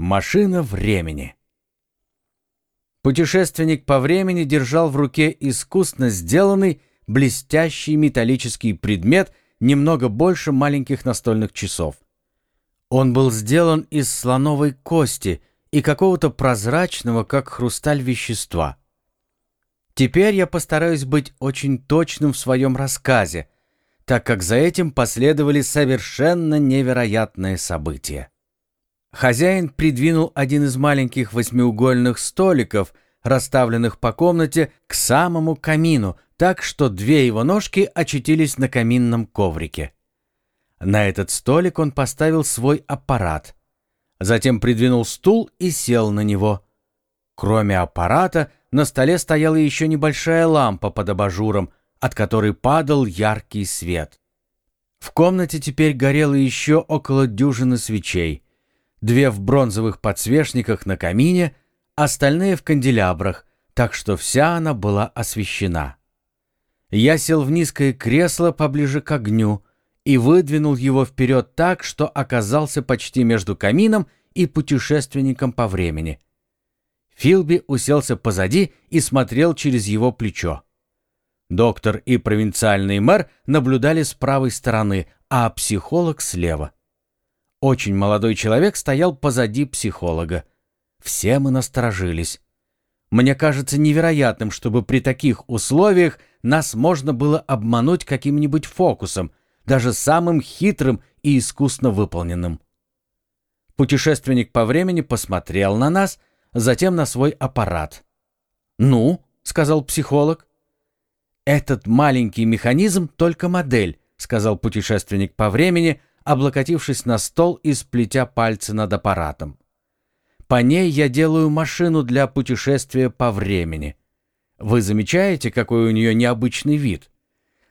Машина времени. Путешественник по времени держал в руке искусно сделанный блестящий металлический предмет немного больше маленьких настольных часов. Он был сделан из слоновой кости и какого-то прозрачного, как хрусталь, вещества. Теперь я постараюсь быть очень точным в своем рассказе, так как за этим последовали совершенно невероятные события. Хозяин придвинул один из маленьких восьмиугольных столиков, расставленных по комнате, к самому камину, так что две его ножки очутились на каминном коврике. На этот столик он поставил свой аппарат. Затем придвинул стул и сел на него. Кроме аппарата, на столе стояла еще небольшая лампа под абажуром, от которой падал яркий свет. В комнате теперь горело еще около дюжины свечей — две в бронзовых подсвечниках на камине, остальные в канделябрах, так что вся она была освещена. Я сел в низкое кресло поближе к огню и выдвинул его вперед так, что оказался почти между камином и путешественником по времени. Филби уселся позади и смотрел через его плечо. Доктор и провинциальный мэр наблюдали с правой стороны, а психолог слева. Очень молодой человек стоял позади психолога. Все мы насторожились. Мне кажется невероятным, чтобы при таких условиях нас можно было обмануть каким-нибудь фокусом, даже самым хитрым и искусно выполненным. Путешественник по времени посмотрел на нас, затем на свой аппарат. «Ну», — сказал психолог. «Этот маленький механизм — только модель», — сказал путешественник по времени, облокотившись на стол и сплетя пальцы над аппаратом. По ней я делаю машину для путешествия по времени. Вы замечаете, какой у нее необычный вид?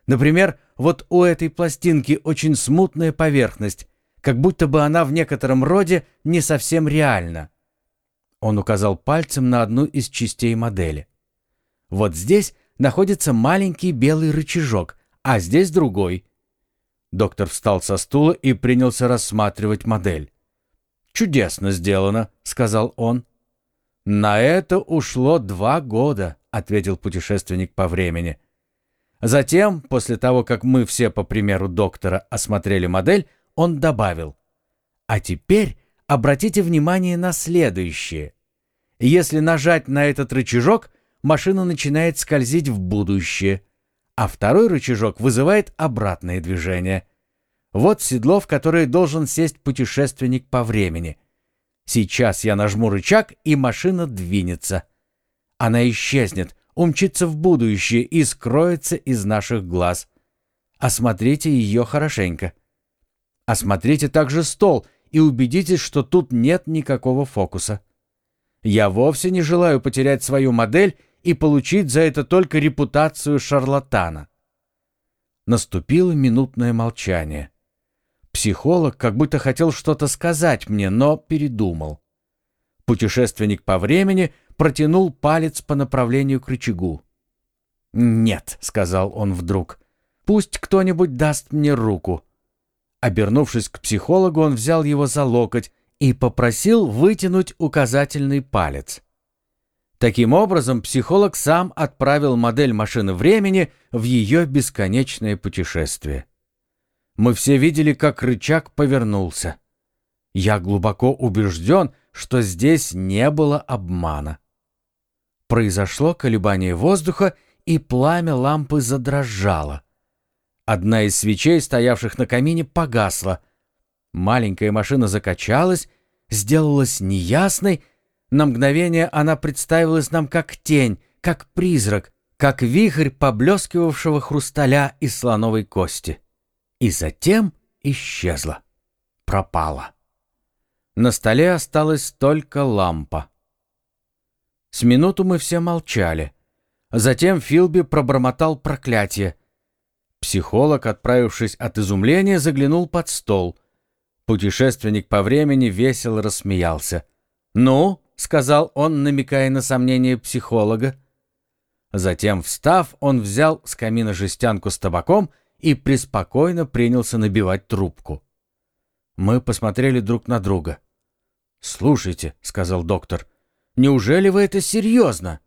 Например, вот у этой пластинки очень смутная поверхность, как будто бы она в некотором роде не совсем реальна. Он указал пальцем на одну из частей модели. Вот здесь находится маленький белый рычажок, а здесь другой, Доктор встал со стула и принялся рассматривать модель. «Чудесно сделано», — сказал он. «На это ушло два года», — ответил путешественник по времени. Затем, после того, как мы все, по примеру доктора, осмотрели модель, он добавил. «А теперь обратите внимание на следующее. Если нажать на этот рычажок, машина начинает скользить в будущее, а второй рычажок вызывает обратное движение. Вот седло, в которое должен сесть путешественник по времени. Сейчас я нажму рычаг, и машина двинется. Она исчезнет, умчится в будущее и скроется из наших глаз. Осмотрите ее хорошенько. Осмотрите также стол и убедитесь, что тут нет никакого фокуса. Я вовсе не желаю потерять свою модель и получить за это только репутацию шарлатана. Наступило минутное молчание. Психолог как будто хотел что-то сказать мне, но передумал. Путешественник по времени протянул палец по направлению к рычагу. «Нет», — сказал он вдруг, — «пусть кто-нибудь даст мне руку». Обернувшись к психологу, он взял его за локоть и попросил вытянуть указательный палец. Таким образом, психолог сам отправил модель машины времени в ее бесконечное путешествие. Мы все видели, как рычаг повернулся. Я глубоко убежден, что здесь не было обмана. Произошло колебание воздуха, и пламя лампы задрожало. Одна из свечей, стоявших на камине, погасла. Маленькая машина закачалась, сделалась неясной, на мгновение она представилась нам как тень, как призрак, как вихрь поблескивавшего хрусталя из слоновой кости. И затем исчезла, пропала. На столе осталась только лампа. С минуту мы все молчали. Затем Филби пробормотал проклятие. Психолог, отправившись от изумления, заглянул под стол. Путешественник по времени весело рассмеялся. «Ну?» — сказал он, намекая на сомнение психолога. Затем, встав, он взял с камина жестянку с табаком и преспокойно принялся набивать трубку. Мы посмотрели друг на друга. «Слушайте», — сказал доктор, — «неужели вы это серьезно?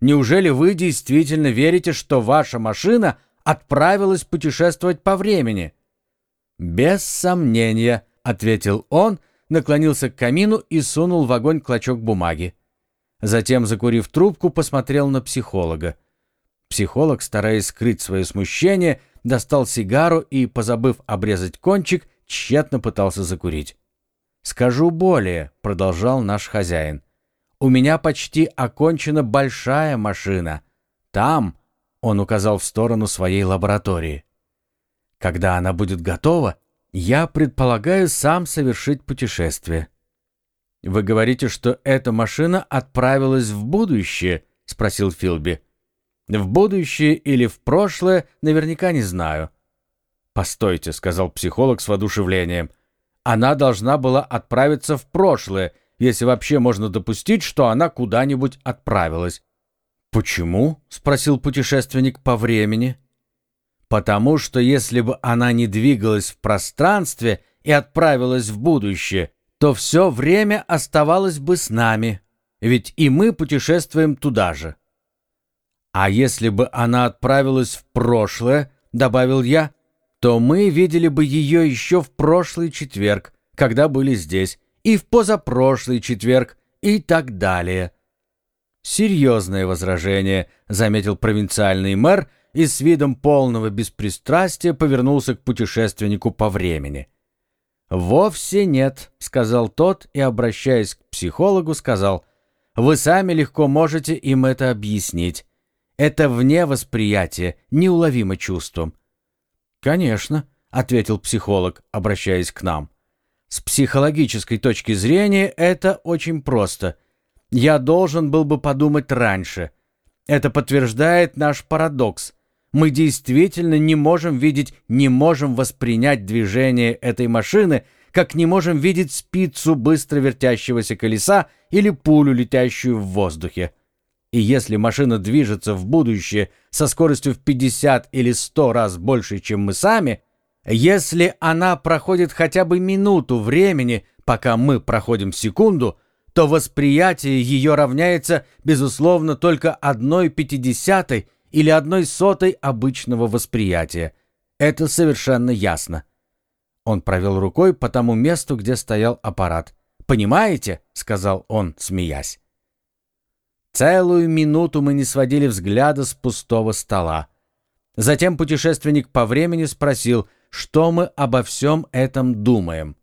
Неужели вы действительно верите, что ваша машина отправилась путешествовать по времени?» «Без сомнения», — ответил он, наклонился к камину и сунул в огонь клочок бумаги. Затем, закурив трубку, посмотрел на психолога. Психолог, стараясь скрыть свое смущение, достал сигару и, позабыв обрезать кончик, тщетно пытался закурить. «Скажу более», — продолжал наш хозяин. «У меня почти окончена большая машина. Там», — он указал в сторону своей лаборатории. «Когда она будет готова, я предполагаю сам совершить путешествие». «Вы говорите, что эта машина отправилась в будущее?» — спросил Филби. «В будущее или в прошлое, наверняка не знаю». «Постойте», — сказал психолог с воодушевлением. «Она должна была отправиться в прошлое, если вообще можно допустить, что она куда-нибудь отправилась». «Почему?» — спросил путешественник по времени. «Потому что если бы она не двигалась в пространстве и отправилась в будущее, то все время оставалось бы с нами, ведь и мы путешествуем туда же». «А если бы она отправилась в прошлое», — добавил я, — то мы видели бы ее еще в прошлый четверг, когда были здесь, и в позапрошлый четверг, и так далее. «Серьезное возражение», — заметил провинциальный мэр и с видом полного беспристрастия повернулся к путешественнику по времени. «Вовсе нет», — сказал тот и, обращаясь к психологу, сказал, «Вы сами легко можете им это объяснить. Это вне восприятия, неуловимо чувством. «Конечно», — ответил психолог, обращаясь к нам. «С психологической точки зрения это очень просто. Я должен был бы подумать раньше. Это подтверждает наш парадокс. Мы действительно не можем видеть, не можем воспринять движение этой машины, как не можем видеть спицу быстро вертящегося колеса или пулю, летящую в воздухе. И если машина движется в будущее со скоростью в 50 или 100 раз больше, чем мы сами, если она проходит хотя бы минуту времени, пока мы проходим секунду, то восприятие ее равняется, безусловно, только одной пятидесятой или одной сотой обычного восприятия. Это совершенно ясно. Он провел рукой по тому месту, где стоял аппарат. «Понимаете?» — сказал он, смеясь. Целую минуту мы не сводили взгляда с пустого стола. Затем путешественник по времени спросил, что мы обо всем этом думаем.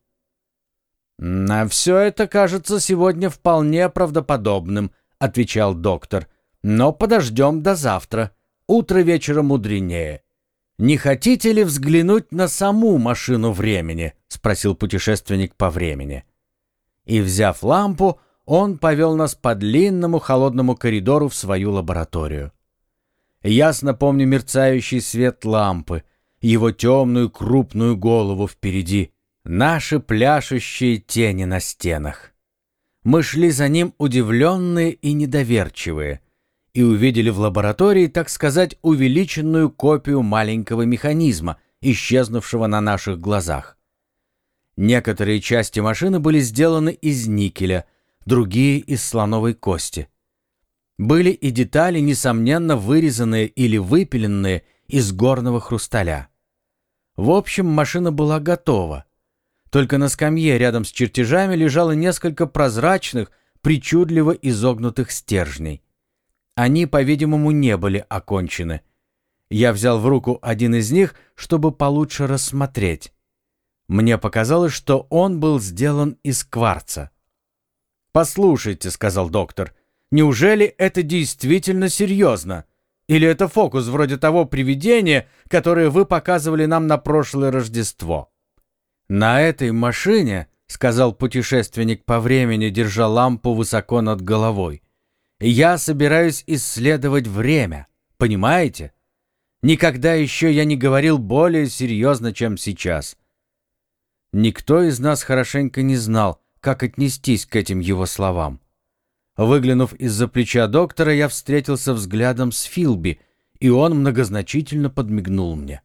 «На все это кажется сегодня вполне правдоподобным», — отвечал доктор. «Но подождем до завтра. Утро вечера мудренее». «Не хотите ли взглянуть на саму машину времени?» — спросил путешественник по времени. И, взяв лампу, он повел нас по длинному холодному коридору в свою лабораторию. Ясно помню мерцающий свет лампы, его темную крупную голову впереди, наши пляшущие тени на стенах. Мы шли за ним удивленные и недоверчивые и увидели в лаборатории, так сказать, увеличенную копию маленького механизма, исчезнувшего на наших глазах. Некоторые части машины были сделаны из никеля – другие из слоновой кости. Были и детали, несомненно, вырезанные или выпиленные из горного хрусталя. В общем, машина была готова. Только на скамье рядом с чертежами лежало несколько прозрачных, причудливо изогнутых стержней. Они, по-видимому, не были окончены. Я взял в руку один из них, чтобы получше рассмотреть. Мне показалось, что он был сделан из кварца. «Послушайте», — сказал доктор, — «неужели это действительно серьезно? Или это фокус вроде того привидения, которое вы показывали нам на прошлое Рождество?» «На этой машине», — сказал путешественник по времени, держа лампу высоко над головой, — «я собираюсь исследовать время, понимаете? Никогда еще я не говорил более серьезно, чем сейчас». Никто из нас хорошенько не знал, как отнестись к этим его словам. Выглянув из-за плеча доктора, я встретился взглядом с Филби, и он многозначительно подмигнул мне.